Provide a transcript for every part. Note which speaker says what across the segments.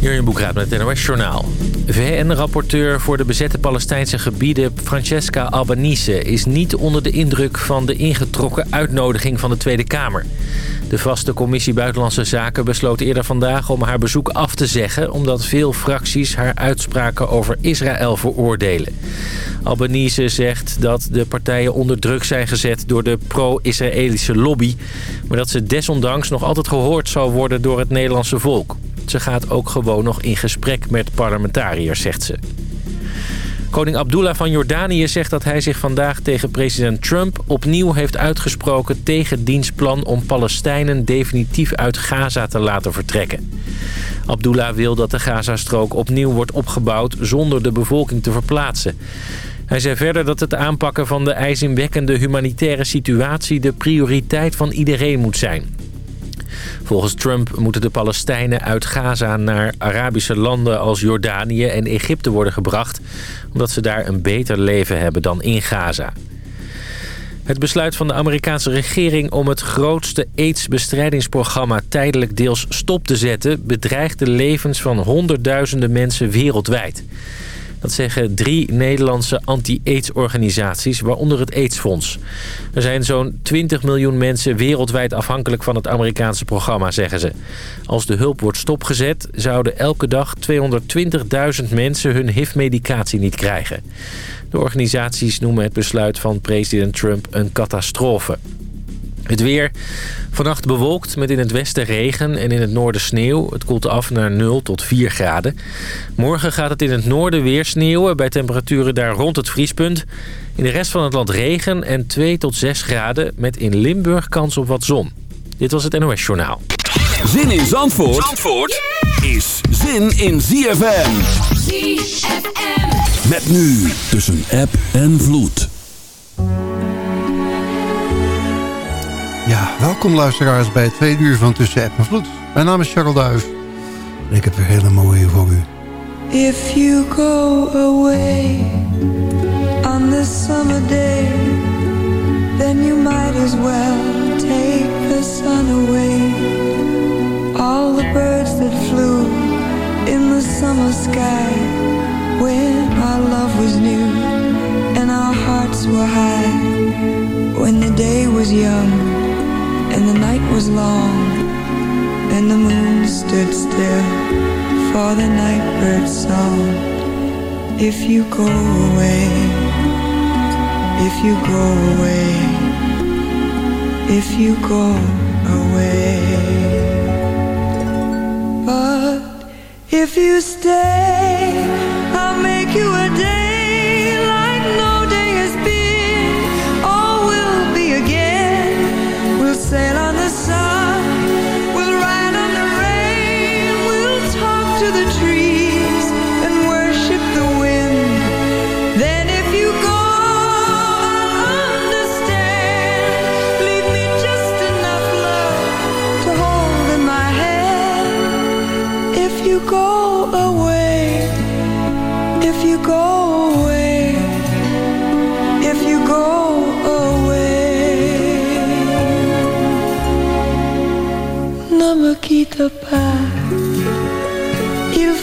Speaker 1: Jurjen Boekraat met het NOS Journaal. VN-rapporteur voor de bezette Palestijnse gebieden Francesca Albanese... is niet onder de indruk van de ingetrokken uitnodiging van de Tweede Kamer. De vaste commissie Buitenlandse Zaken besloot eerder vandaag om haar bezoek af te zeggen... omdat veel fracties haar uitspraken over Israël veroordelen. Albanese zegt dat de partijen onder druk zijn gezet door de pro-Israëlische lobby... maar dat ze desondanks nog altijd gehoord zal worden door het Nederlandse volk. Ze gaat ook gewoon nog in gesprek met parlementariërs, zegt ze. Koning Abdullah van Jordanië zegt dat hij zich vandaag tegen president Trump opnieuw heeft uitgesproken tegen diens plan om Palestijnen definitief uit Gaza te laten vertrekken. Abdullah wil dat de Gazastrook opnieuw wordt opgebouwd zonder de bevolking te verplaatsen. Hij zei verder dat het aanpakken van de ijzingwekkende humanitaire situatie de prioriteit van iedereen moet zijn. Volgens Trump moeten de Palestijnen uit Gaza naar Arabische landen als Jordanië en Egypte worden gebracht... omdat ze daar een beter leven hebben dan in Gaza. Het besluit van de Amerikaanse regering om het grootste AIDS-bestrijdingsprogramma tijdelijk deels stop te zetten... bedreigt de levens van honderdduizenden mensen wereldwijd. Dat zeggen drie Nederlandse anti-AIDS-organisaties, waaronder het AIDS-fonds. Er zijn zo'n 20 miljoen mensen wereldwijd afhankelijk van het Amerikaanse programma, zeggen ze. Als de hulp wordt stopgezet, zouden elke dag 220.000 mensen hun HIV-medicatie niet krijgen. De organisaties noemen het besluit van president Trump een catastrofe. Het weer. Vannacht bewolkt met in het westen regen en in het noorden sneeuw. Het koelt af naar 0 tot 4 graden. Morgen gaat het in het noorden weer sneeuwen bij temperaturen daar rond het vriespunt. In de rest van het land regen en 2 tot 6 graden met in Limburg kans op wat zon. Dit was het NOS Journaal.
Speaker 2: Zin in Zandvoort, Zandvoort is zin in ZFM. ZFM. Met nu tussen app en vloed.
Speaker 3: Welkom luisteraars bij het tweede uur van Tussen App en Vloed. Mijn naam is Charles Duif en ik heb weer hele mooie voor u.
Speaker 4: If you go away on this summer day Then you might as well take the sun away All the birds that flew in the summer sky When our love was new and our hearts were high When the day was young the night was long and the moon stood still for the night bird's song. If you go away if you go away if you go away. But if you stay I'll make you a day pas.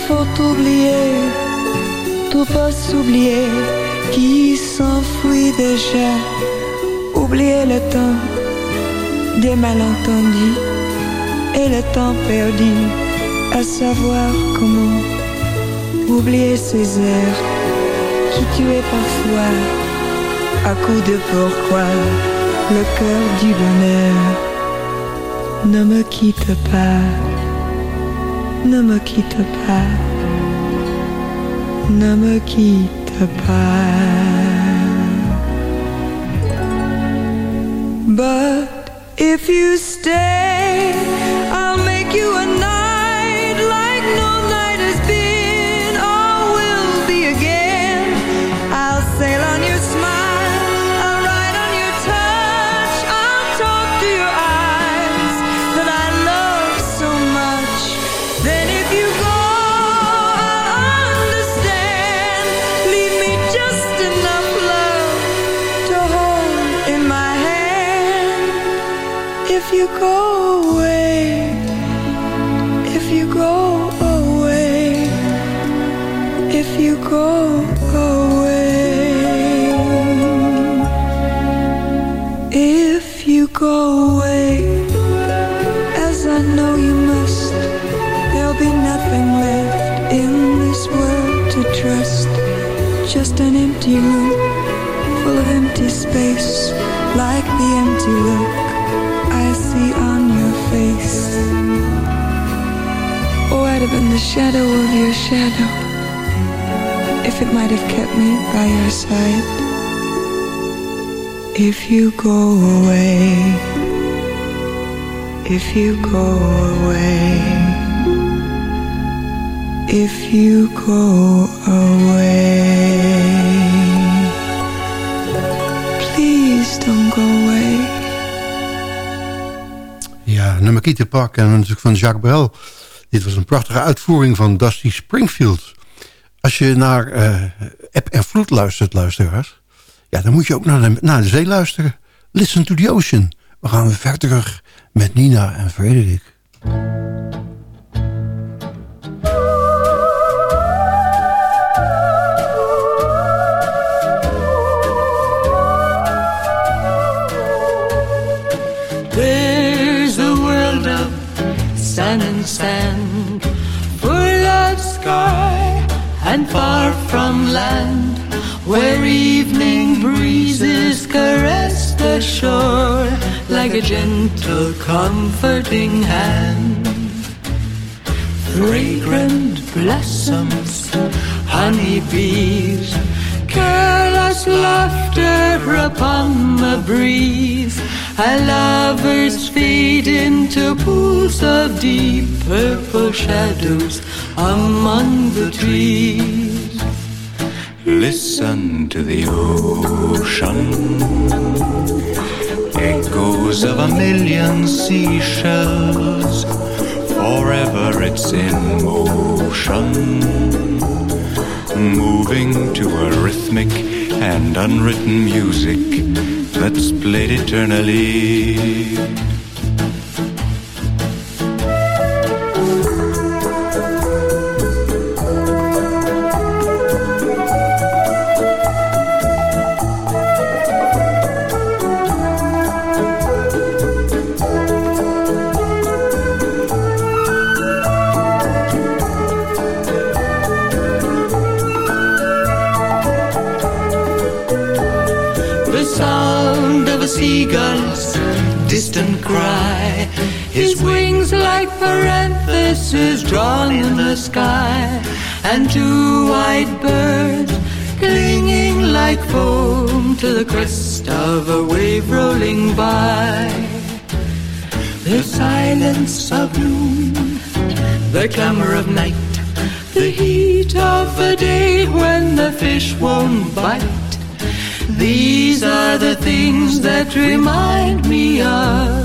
Speaker 4: Faut oublier, tout pas s'oublier qui s'enfuit déjà. Oublier le temps des malentendus et le temps perdu à savoir comment oublier ces heures qui tuaient parfois à coup de pourquoi le cœur du bonheur ne me quitte pas, ne me quitte pas, ne me quitte pas. But if you stay, I'll make you a the look I see on your face. I'd have been the shadow of your shadow if it might have kept me by your side. If you go away, if you go away, if you go away, please don't go away.
Speaker 3: Nummer Pak en natuurlijk van Jacques Brel. Dit was een prachtige uitvoering van Dusty Springfield. Als je naar uh, App en Vloed luistert, luisteraars... ja, dan moet je ook naar de, naar de zee luisteren. Listen to the ocean. We gaan verder met Nina en Frederik.
Speaker 5: Sun and sand, full of sky and far from land, where evening breezes caress the shore like a gentle, comforting hand. Fragrant blossoms, honeybees, careless laughter upon the breeze. And lovers fade into pools of deep purple shadows among the trees. Listen to the ocean, echoes of a million seashells. Forever it's in motion, moving to a rhythmic and unwritten music that's played eternally. Drawn in the sky. And two white birds clinging like foam to the crest of a wave rolling by. The silence of noon, the clamor of night, the heat of the day when the fish won't bite. These are the things that remind me of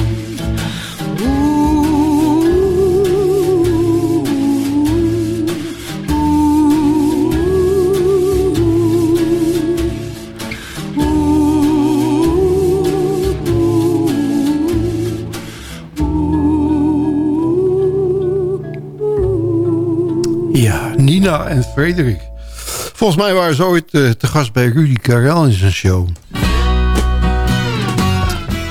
Speaker 3: En Frederik. Volgens mij waren ze ooit uh, te gast bij Rudy Karel in zijn show.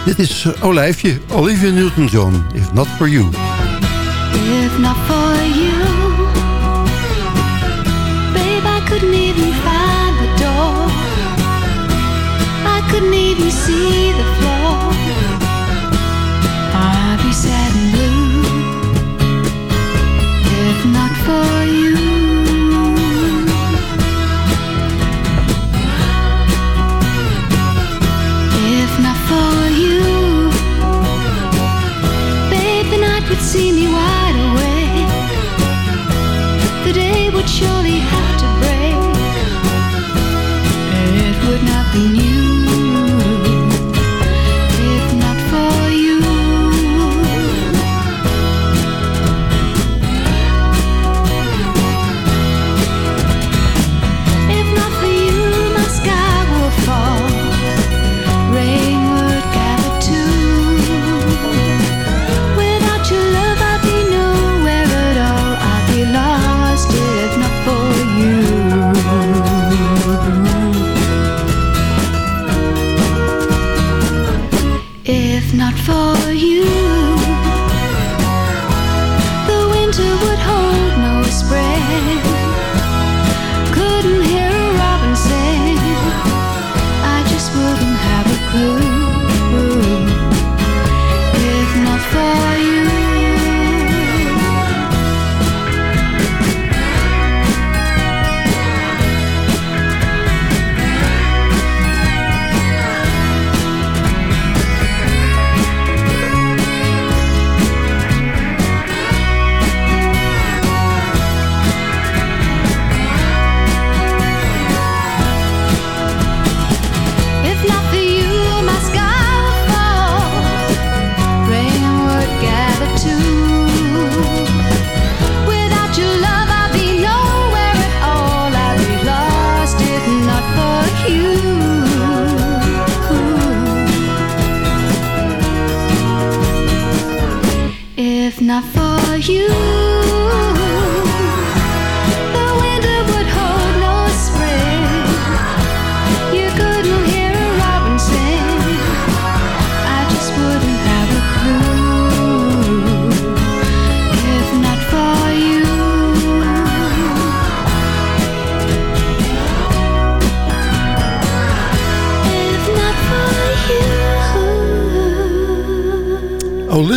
Speaker 3: Dit is uh, Olijfje, Olivia Newton-John, If Not For You.
Speaker 6: If not for you, babe, I couldn't even find the door. I couldn't even see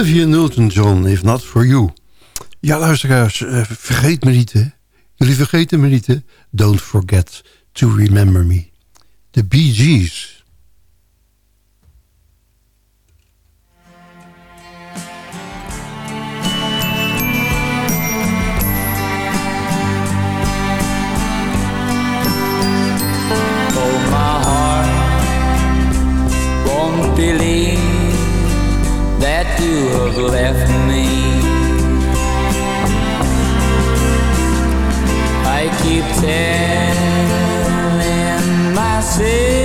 Speaker 3: Olivia Newton-John, If Not For You. Ja, luisteraars, uh, vergeet me niet, hè. Jullie vergeten me niet, hè. Don't forget to remember me. The Bee Gees.
Speaker 7: Have left me. I keep telling myself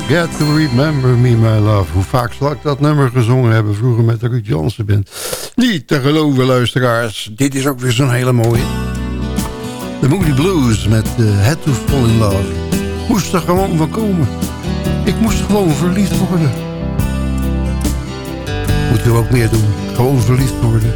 Speaker 7: forget to remember me, my love.
Speaker 3: Hoe vaak zal ik dat nummer gezongen hebben vroeger met de Ruud Jansen. Niet te geloven, luisteraars. Dit is ook weer zo'n hele mooie. The Moody Blues met uh, Head to Fall in Love. Moest er gewoon van komen. Ik moest gewoon verliefd worden. Moet u ook meer doen. Gewoon verliefd worden.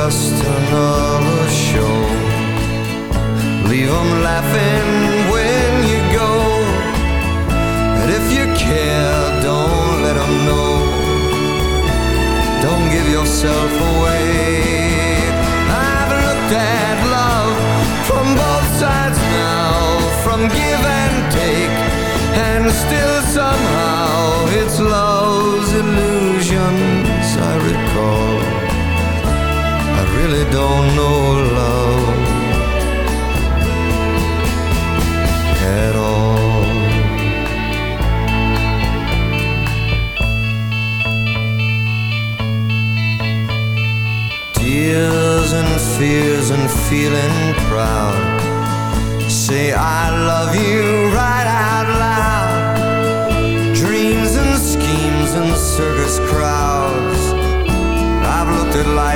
Speaker 8: Just another show. Leave 'em laughing when you go. And if you care, don't let 'em know. Don't give yourself away. I've looked at love from both sides now, from give and take, and still somehow it's love's don't know love at all. Tears and fears and feeling proud. Say I love you right out loud. Dreams and schemes and circus crowds. I've looked at life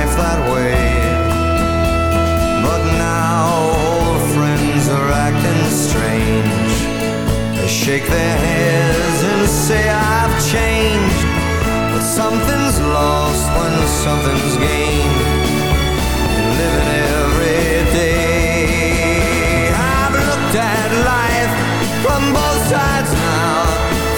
Speaker 8: shake their heads and say I've changed. But something's lost when something's gained. Living every day. I've looked at life from both sides now,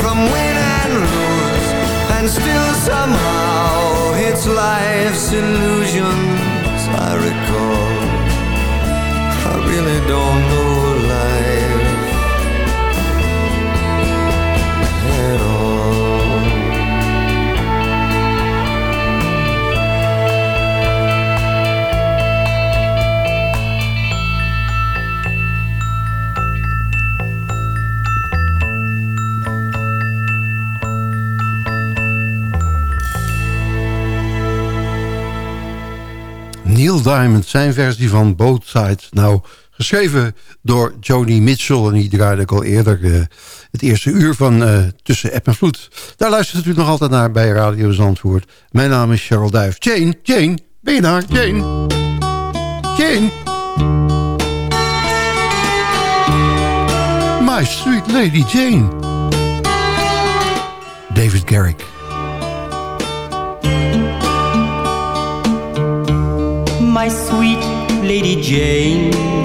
Speaker 8: from win and lose, and still somehow it's life's illusions I recall. I really don't know life
Speaker 3: Diamond, zijn versie van Both Sides. Nou, geschreven door Joni Mitchell. En die draaide ik al eerder eh, het eerste uur van eh, Tussen App en Vloed. Daar luistert u nog altijd naar bij Radio Zandvoort. Mijn naam is Cheryl Duif. Jane, Jane, ben je daar? Jane? Jane? My sweet lady Jane. David Garrick.
Speaker 9: my sweet Lady Jane.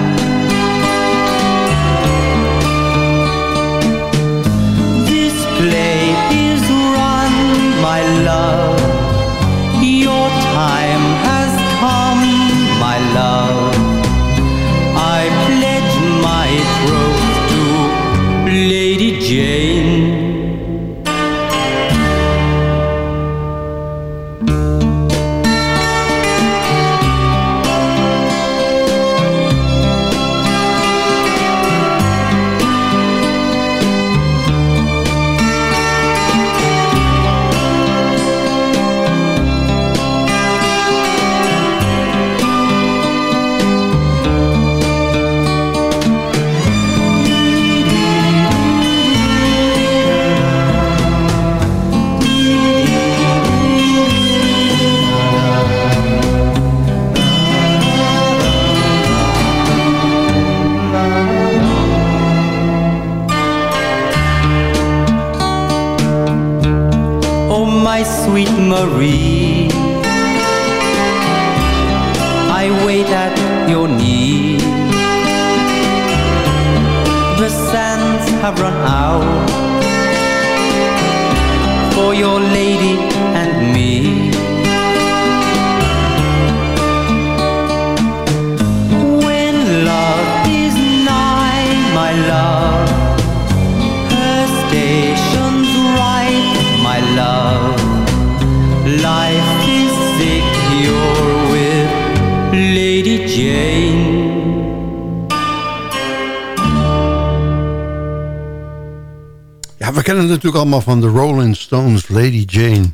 Speaker 3: Allemaal van de Rolling Stones, Lady Jane.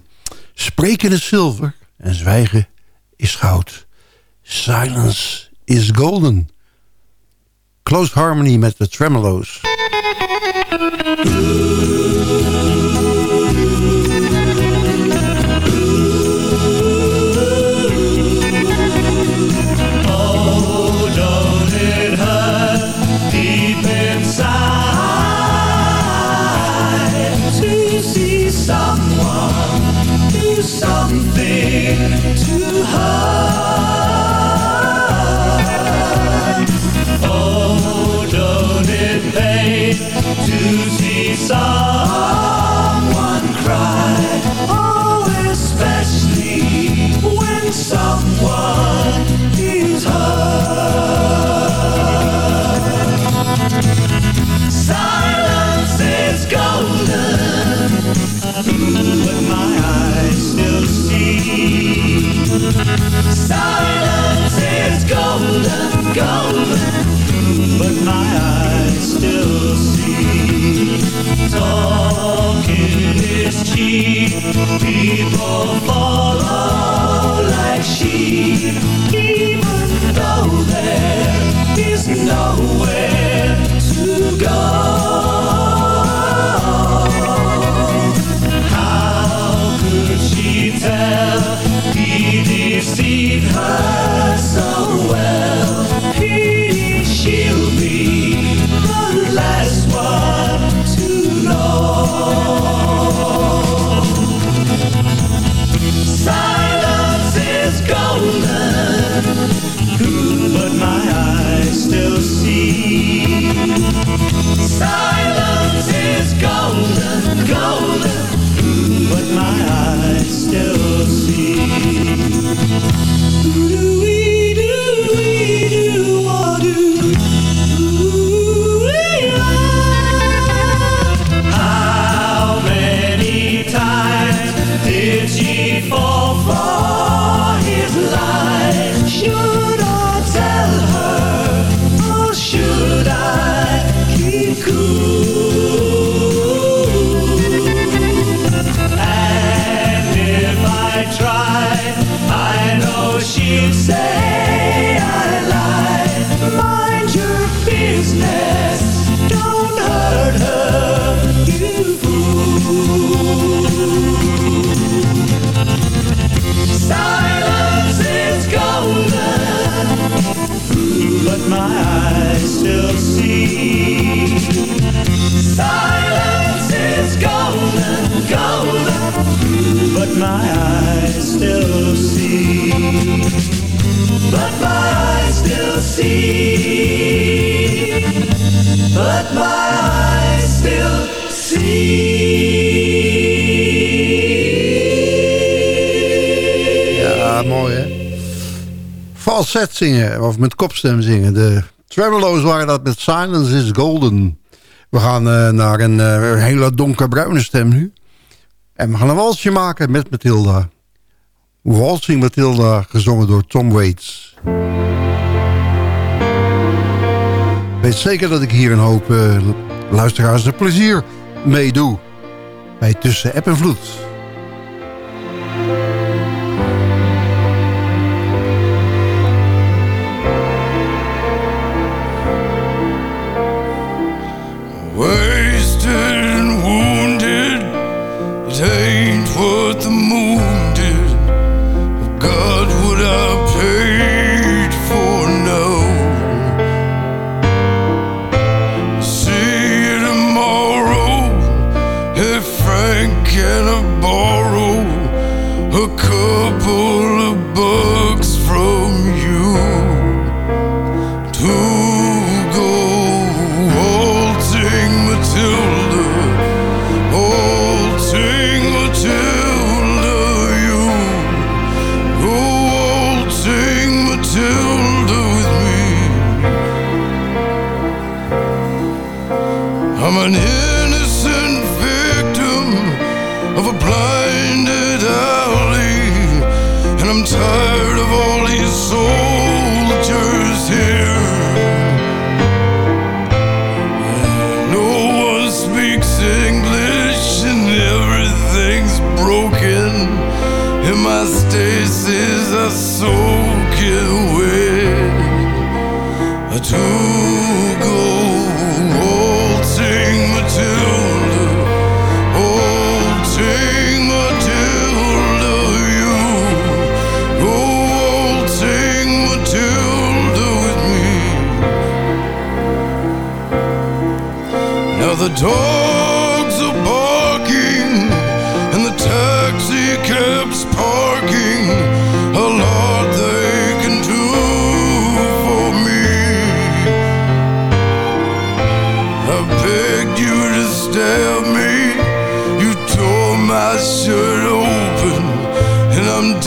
Speaker 3: Spreken is zilver en zwijgen is goud. Silence is golden. Close harmony met de Tremolo's.
Speaker 10: But my eyes still see. Talking is cheap, people follow like sheep, even though there is nowhere to go. How could she tell he deceived her so well? Still
Speaker 3: met kopstem zingen. De Tremolo's waren dat met Silence is Golden. We gaan eh, naar een eh, hele donkerbruine stem nu. En we gaan een walsje maken met Matilda. Waltzing Matilda, gezongen door Tom Waits. Weet zeker dat ik hier een hoop eh, luisteraars er plezier mee doe. Bij Tussen App en Vloed.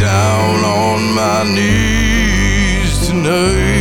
Speaker 11: Down on my knees tonight.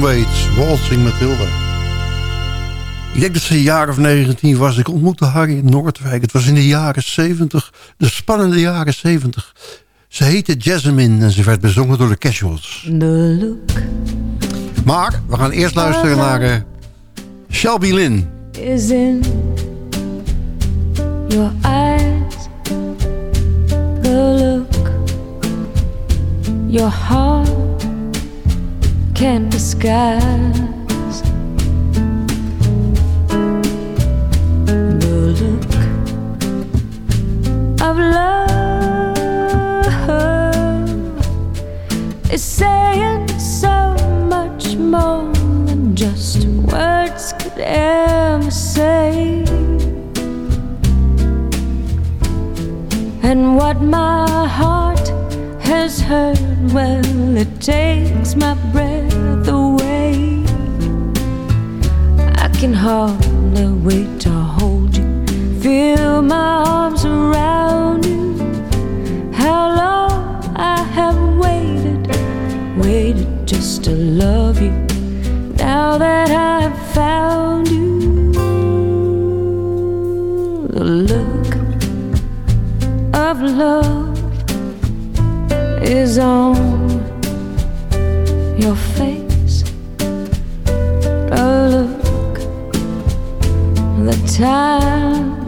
Speaker 3: Tom Waits, Waltzing Matilda. Ik denk dat ze een jaar of 19 was. Ik ontmoette haar in Noordwijk. Het was in de jaren 70, de spannende jaren 70. Ze heette Jasmine en ze werd bezongen door de Casuals.
Speaker 12: The look
Speaker 3: Maar we gaan eerst luisteren naar uh, Shelby Lynn.
Speaker 12: is in your eyes. The look your heart can't disguise. The look of love is saying so much more than just words could ever say. And what my heart has heard, well, it takes my breath can hardly wait to hold you, feel my arms around you. How long I have waited, waited just to love you. Now that I've found you, the look of love is on your face. Time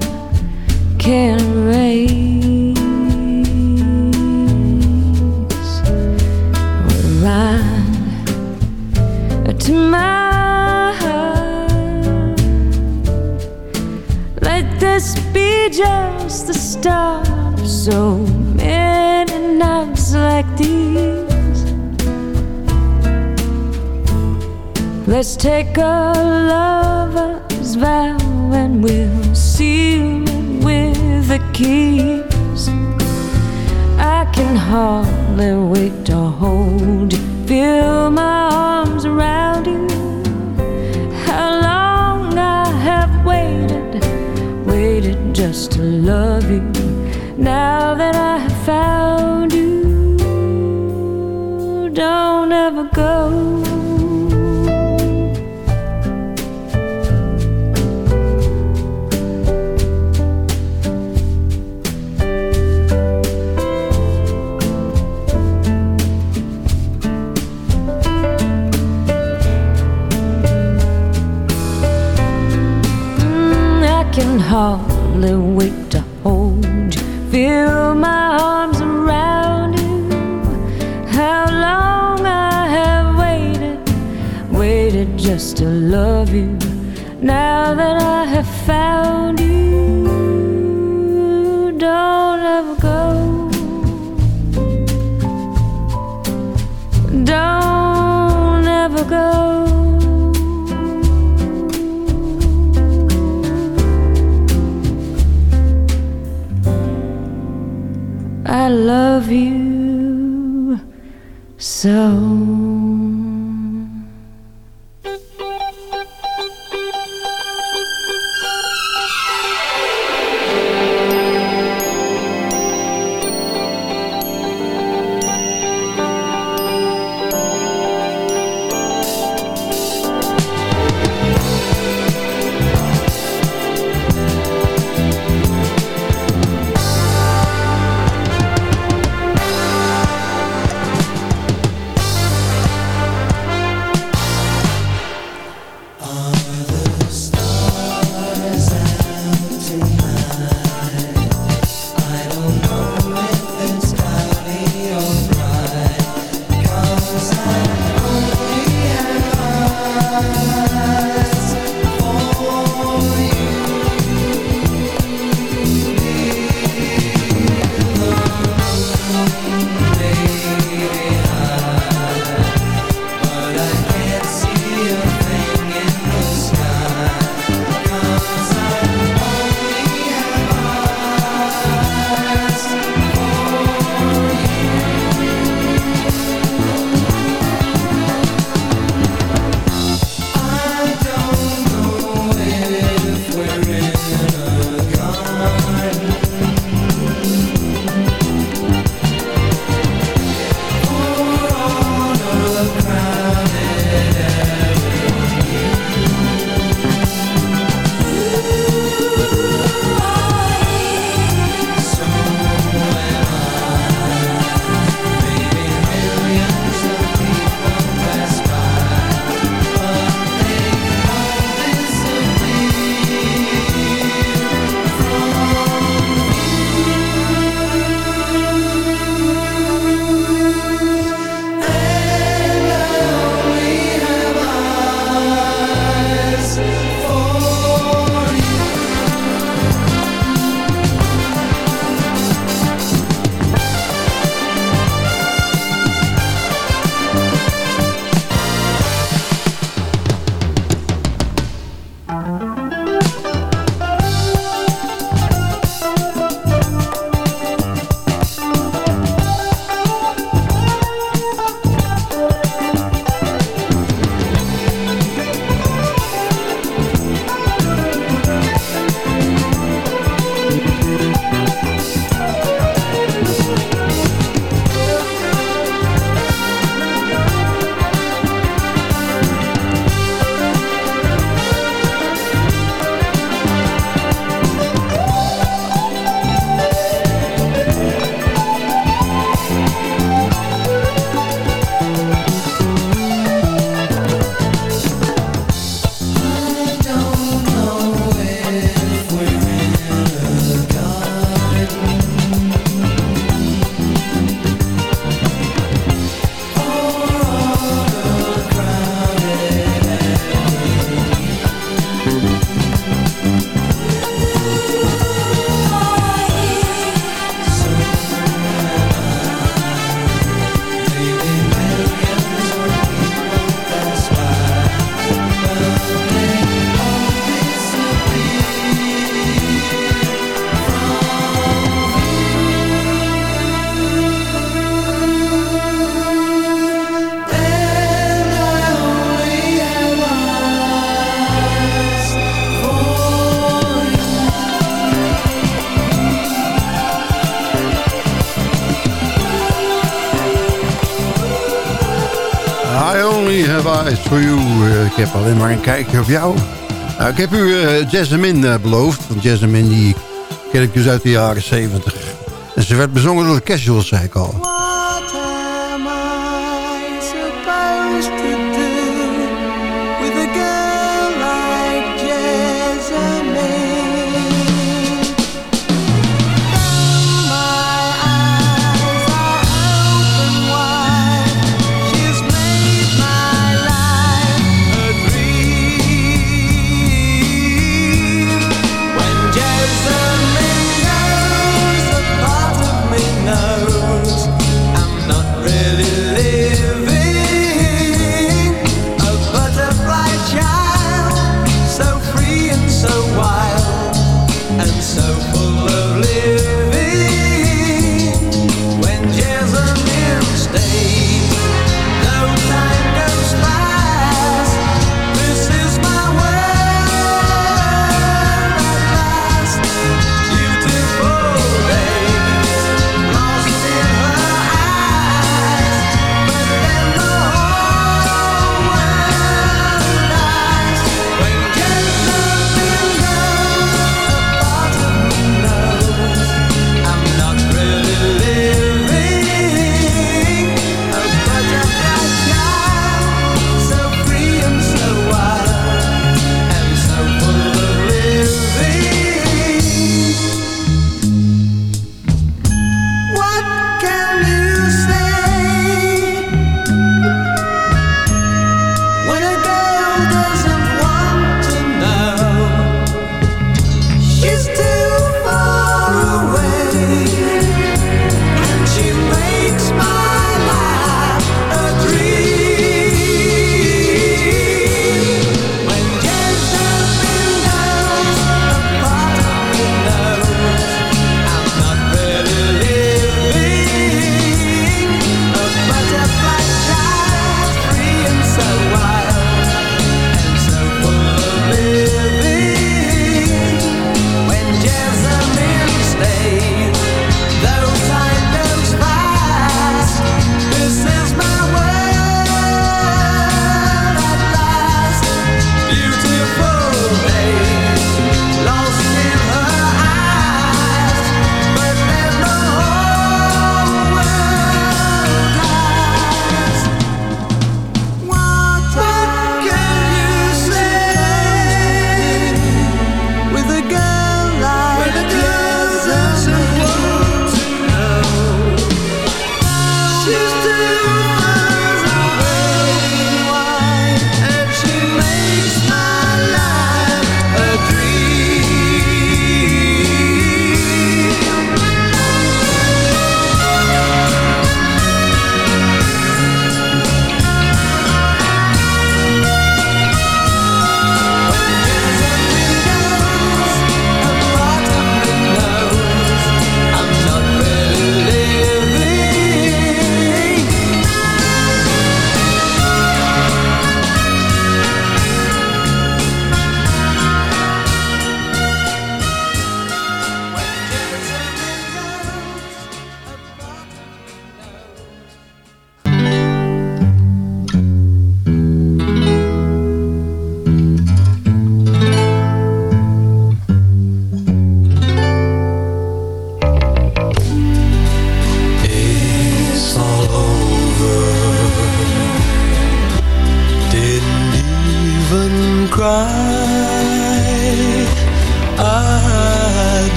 Speaker 12: can erase. Rhyme to my heart. Let this be just the start so many nights like these. Let's take a lover's vow we'll seal it with the keys. I can hardly wait to hold you, feel my arms around you. How long I have waited, waited just to love you. Now that I have found you, don't ever go. Hardly wait to hold you, feel my arms around you. How long I have waited, waited just to love you. Now that I have found you, I love you so.
Speaker 3: Eh, ik heb alleen maar een kijkje op jou. Nou, ik heb u uh, Jasmine eh, beloofd. Want Jasmine die ken ik dus uit de jaren 70. En ze werd bezongen door de Casuals, zei ik al.
Speaker 13: What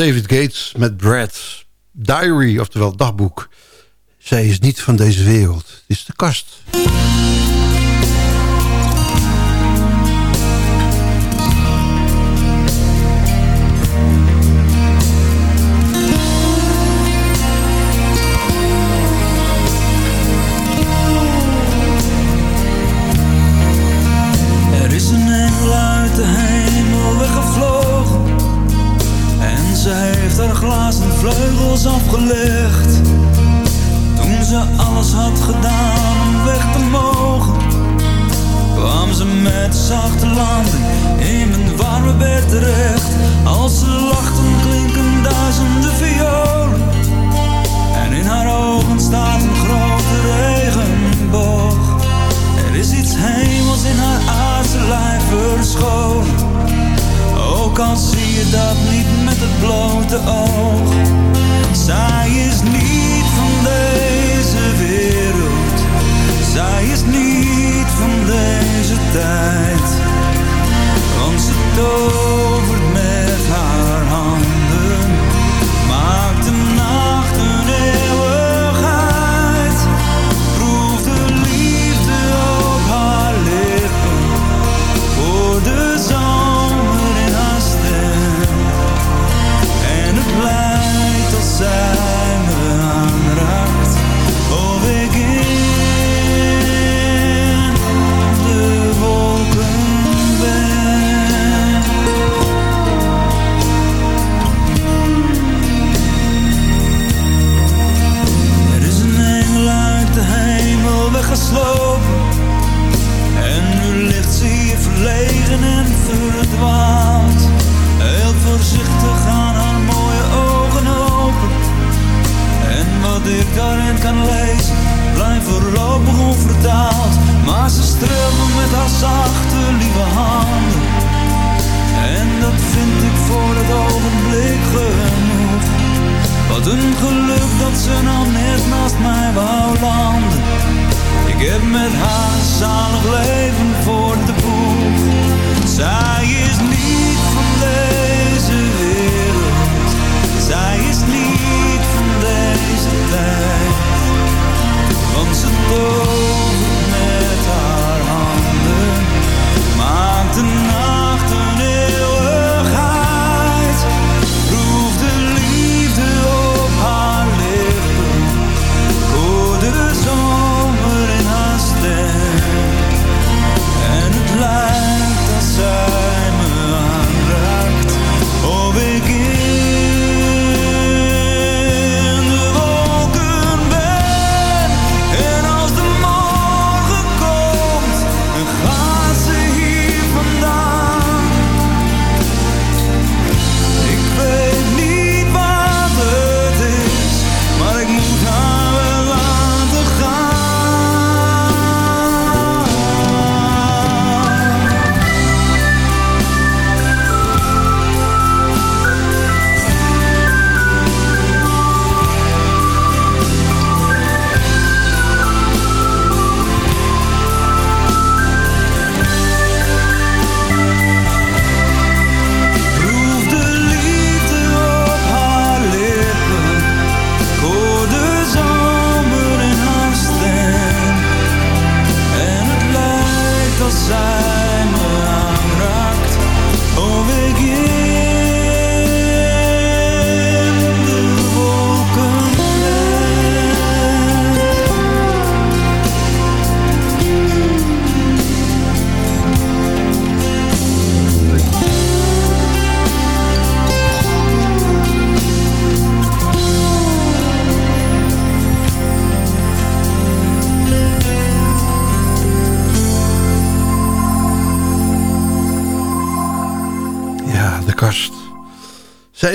Speaker 14: David Gates met Brad. Diary, oftewel dagboek. Zij is niet van deze wereld. Het is de kast.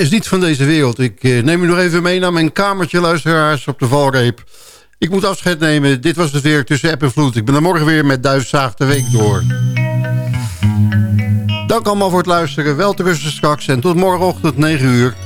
Speaker 15: is niet van deze wereld.
Speaker 3: Ik
Speaker 16: eh, neem u nog even mee naar mijn kamertje, luisteraars, op de valreep. Ik moet afscheid nemen. Dit was het weer tussen app en vloed. Ik ben er morgen weer met Duitszaag de Week door. Dank allemaal voor het luisteren. Wel te straks en tot morgenochtend 9 uur.